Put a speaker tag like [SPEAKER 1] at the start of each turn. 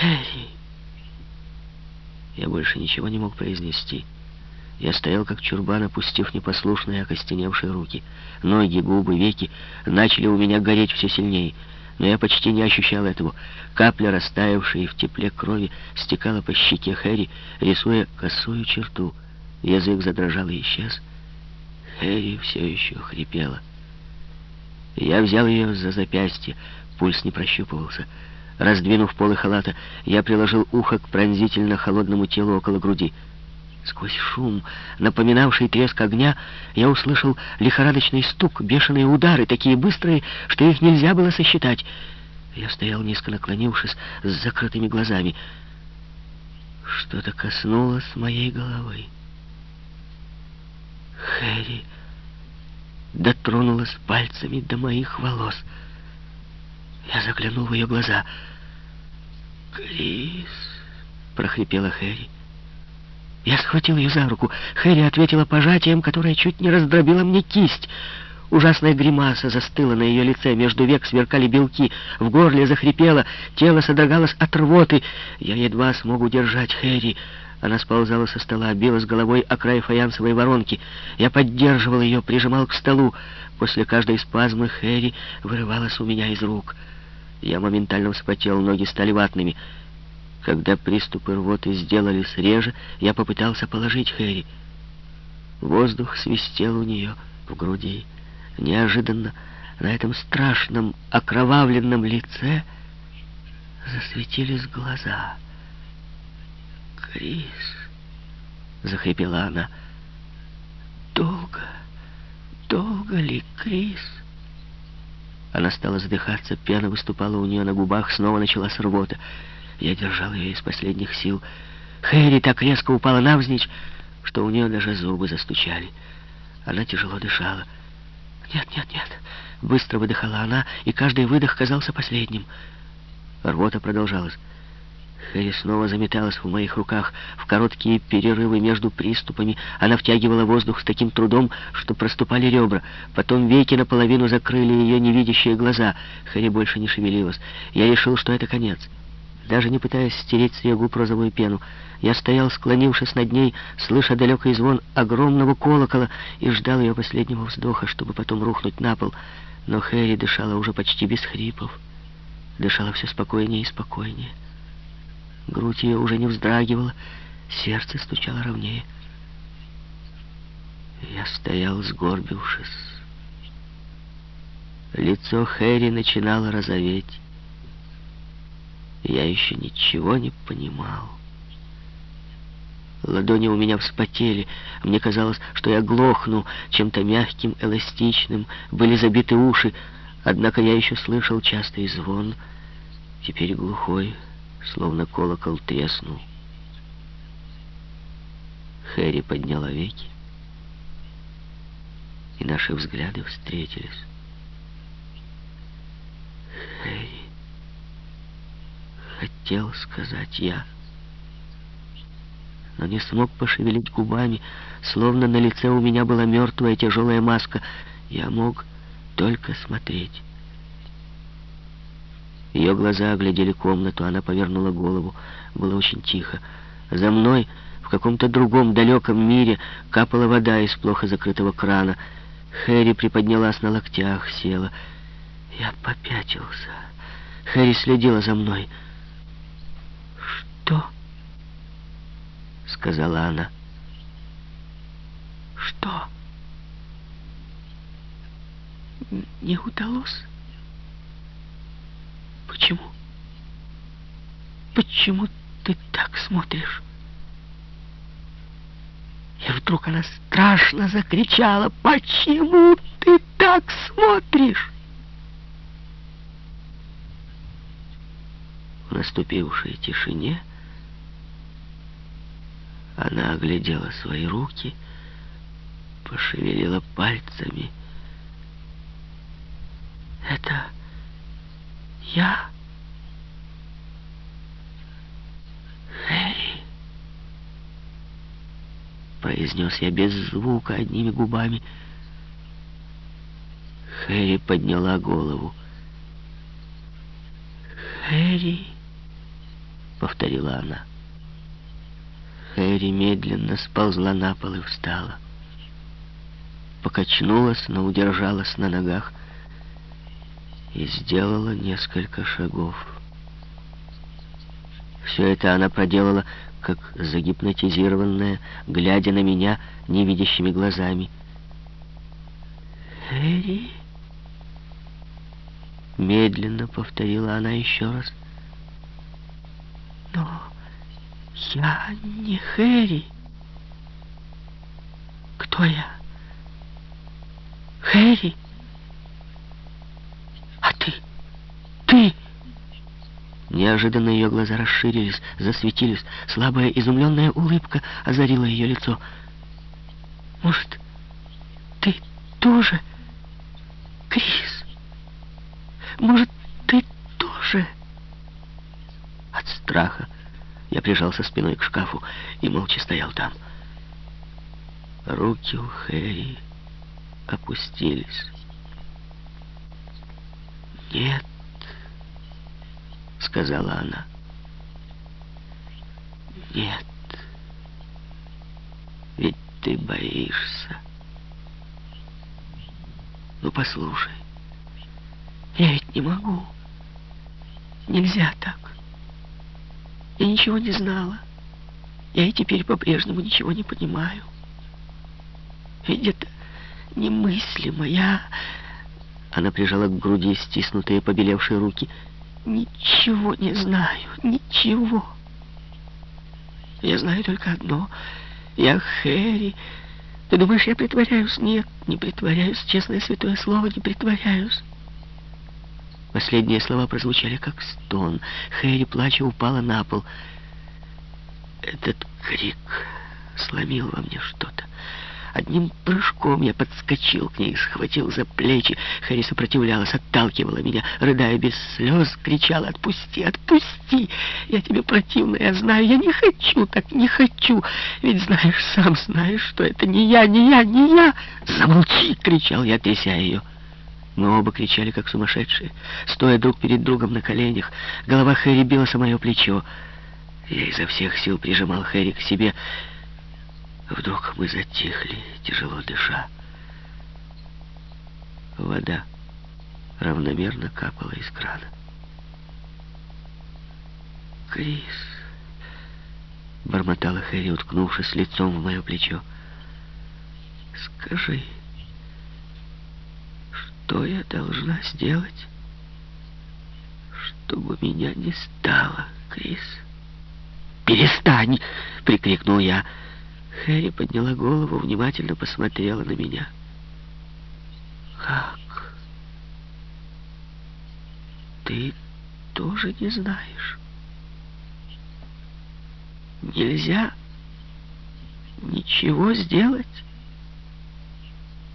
[SPEAKER 1] Хэри. Я больше ничего не мог произнести. Я стоял как чурбан, опустив непослушные окостеневшие руки. Ноги, губы, веки начали у меня гореть все сильнее. Но я почти не ощущал этого. Капля, растаявшая в тепле крови, стекала по щеке Хэри, рисуя косую черту. Язык задрожал и исчез. Хэри все еще хрипела. Я взял ее за запястье, пульс не прощупывался. Раздвинув полы халата, я приложил ухо к пронзительно холодному телу около груди. Сквозь шум, напоминавший треск огня, я услышал лихорадочный стук, бешеные удары, такие быстрые, что их нельзя было сосчитать. Я стоял низко наклонившись, с закрытыми глазами. Что-то коснулось моей головы. Хэри дотронулась пальцами до моих волос. Я заглянул в ее глаза. «Крис!» — прохрипела Хэри. Я схватил ее за руку. Хэри ответила пожатием, которое чуть не раздробило мне кисть. Ужасная гримаса застыла на ее лице, между век сверкали белки, в горле захрипело, тело содрогалось от рвоты. Я едва смог удержать Хэри. Она сползала со стола, билась головой о край фаянсовой воронки. Я поддерживал ее, прижимал к столу. После каждой спазмы Хэри вырывалась у меня из рук. Я моментально вспотел, ноги стали ватными. Когда приступы рвоты сделались реже, я попытался положить Хэри. Воздух свистел у нее в груди. Неожиданно на этом страшном окровавленном лице засветились глаза. «Крис!» — захрипела она. «Долго, долго ли, Крис?» Она стала задыхаться, пена выступала у нее на губах, снова началась рвота. Я держал ее из последних сил. Хэри так резко упала навзничь, что у нее даже зубы застучали. Она тяжело дышала. «Нет, нет, нет!» Быстро выдыхала она, и каждый выдох казался последним. Рвота продолжалась. Хэри снова заметалась в моих руках. В короткие перерывы между приступами она втягивала воздух с таким трудом, что проступали ребра. Потом веки наполовину закрыли ее невидящие глаза. Хэри больше не шевелилась. Я решил, что это конец даже не пытаясь стереть с ее губ розовую пену. Я стоял, склонившись над ней, слыша далекий звон огромного колокола, и ждал ее последнего вздоха, чтобы потом рухнуть на пол. Но Хэри дышала уже почти без хрипов. Дышала все спокойнее и спокойнее. Грудь ее уже не вздрагивала, сердце стучало ровнее. Я стоял, сгорбившись. Лицо Хэри начинало розоветь. Я еще ничего не понимал. Ладони у меня вспотели. Мне казалось, что я глохну чем-то мягким, эластичным. Были забиты уши. Однако я еще слышал частый звон. Теперь глухой, словно колокол треснул. Хэри подняла веки, и наши взгляды встретились. Хэри хотел сказать я. Но не смог пошевелить губами, словно на лице у меня была мертвая тяжелая маска. Я мог только смотреть. Ее глаза оглядели комнату, она повернула голову. Было очень тихо. За мной в каком-то другом далеком мире капала вода из плохо закрытого крана. Хэри приподнялась на локтях, села. Я попятился. Хэри следила за мной. «Что?» — сказала она. «Что?» «Не удалось?» «Почему? Почему ты так смотришь?» И вдруг она страшно закричала, «Почему ты так смотришь?» В наступившей тишине она оглядела свои руки, пошевелила пальцами. «Это я?» «Хэри!» Произнес я без звука, одними губами. Хэри подняла голову. «Хэри!» — повторила она. Хэри медленно сползла на пол и встала. Покачнулась, но удержалась на ногах и сделала несколько шагов. Все это она проделала, как загипнотизированная, глядя на меня невидящими глазами. «Хэри?» Медленно повторила она еще раз. «Но я не Хэри. Кто я? Хэри? А ты? Ты?» Неожиданно ее глаза расширились, засветились. Слабая изумленная улыбка озарила ее лицо. «Может, ты тоже, Крис? Может, ты тоже?» От страха я прижался спиной к шкафу и молча стоял там. Руки у Хэри опустились. «Нет», — сказала она. «Нет, ведь ты боишься. Ну, послушай, я ведь не могу. Нельзя так. Я ничего не знала. Я и теперь по-прежнему ничего не понимаю. Ведь это немыслимо. Я... Она прижала к груди стиснутые побелевшие руки. Ничего не знаю. Ничего. Я знаю только одно. Я Хэри. Ты думаешь, я притворяюсь? Нет, не притворяюсь. Честное святое слово, не притворяюсь. Последние слова прозвучали как стон. Хэри, плача, упала на пол. Этот крик сломил во мне что-то. Одним прыжком я подскочил к ней, схватил за плечи. Хэри сопротивлялась, отталкивала меня, рыдая без слез, кричала «Отпусти, отпусти! Я тебе противна, я знаю, я не хочу, так не хочу! Ведь знаешь, сам знаешь, что это не я, не я, не я!» «Замолчи!» — кричал я, тряся ее. Мы оба кричали, как сумасшедшие, стоя друг перед другом на коленях. Голова Хэри билась о мое плечо. Я изо всех сил прижимал Хэри к себе. Вдруг мы затихли, тяжело дыша. Вода равномерно капала из крана. «Крис!» — бормотала Хэри, уткнувшись лицом в мое плечо. «Скажи...» Что я должна сделать, чтобы меня не стало, Крис? «Перестань!» — прикрикнул я. Хэри подняла голову, внимательно посмотрела на меня. «Как? Ты тоже не знаешь? Нельзя ничего сделать?»